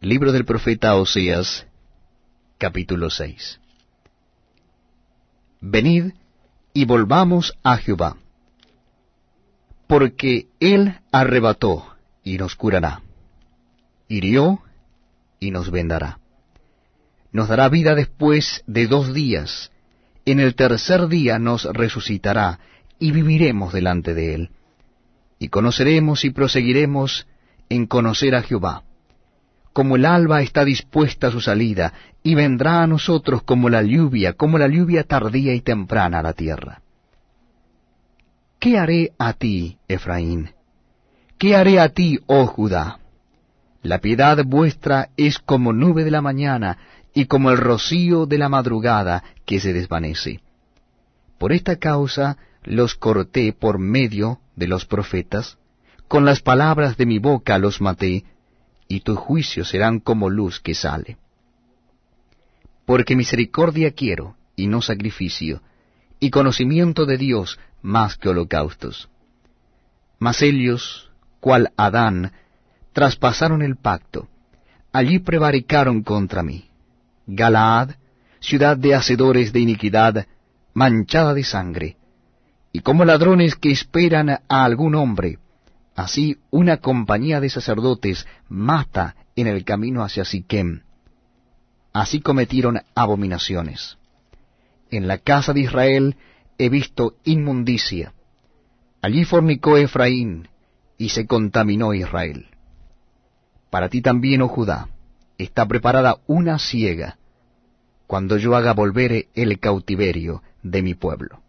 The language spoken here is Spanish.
Libro del profeta Oseas, capítulo 6. Venid y volvamos a Jehová, porque Él arrebató y nos curará, hirió y nos vendará. Nos dará vida después de dos días, en el tercer día nos resucitará y viviremos delante de Él, y conoceremos y proseguiremos en conocer a Jehová como el alba está dispuesta a su salida, y vendrá a nosotros como la lluvia, como la lluvia tardía y temprana a la tierra. ¿Qué haré a ti, Efraín? ¿Qué haré a ti, oh Judá? La piedad vuestra es como nube de la mañana y como el rocío de la madrugada que se desvanece. Por esta causa los corté por medio de los profetas, con las palabras de mi boca los maté, y tus juicios serán como luz que sale. Porque misericordia quiero, y no sacrificio, y conocimiento de Dios más que holocaustos. Mas ellos, cual Adán, traspasaron el pacto, allí prevaricaron contra mí. Galaad, ciudad de hacedores de iniquidad, manchada de sangre, y como ladrones que esperan a algún hombre, Así una compañía de sacerdotes mata en el camino hacia Siquem. Así cometieron abominaciones. En la casa de Israel he visto inmundicia. Allí fornicó Efraín y se contaminó Israel. Para ti también, oh Judá, está preparada una ciega, cuando yo haga volver el cautiverio de mi pueblo.